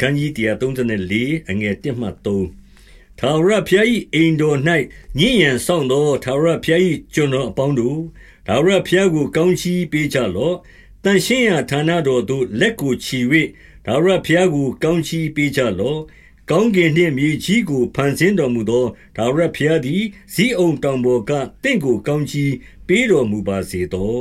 ခန်းကြီး134အငယ်1မှ3ထာဝရဘုရား၏အိမ်တော်၌ညဉ့်ရန်ဆောင်သောထာဝရဘုရား၏ကျွန်တော်အပေါင်းတို့ထာဝရဘုရားကိုကောင်းချီးပေးကြလော့တန်ရှင်းရာဌာနတော်သို့လက်ကိုချီ၍ထာဝရဘုရားကိုကောင်းချီးပေးကြလော့ကောင်းကင်နှင့်မြေကြီးကိုဖန်ဆင်းတော်မူသောထာဝရဘုရားသည်ဇီးအုံတောင်ပေါ်ကတင့်ကိုကောင်းချီးပေးတော်မူပါစေသော